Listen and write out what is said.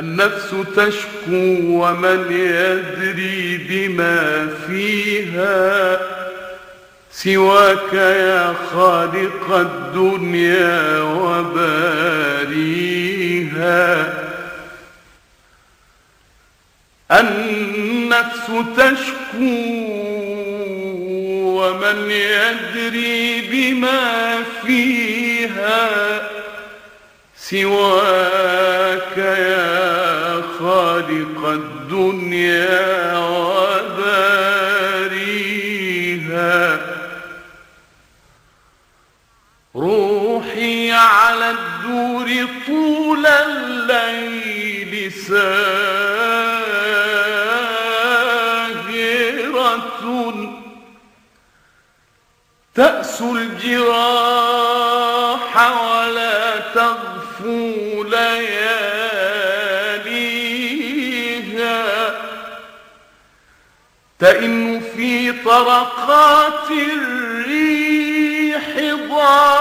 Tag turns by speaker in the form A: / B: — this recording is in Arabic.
A: النفس تشكو ومن يدري بما فيها سواك يا خالق الدنيا وباريها. النفس تشكو ومن يدري بما فيها سواك يا خالق الدنيا وباريها. روحي على الدور طول الليل ساهرة. تأسو الجراح ولا تغفو لياليها تئن في طرقات الريح ضارعة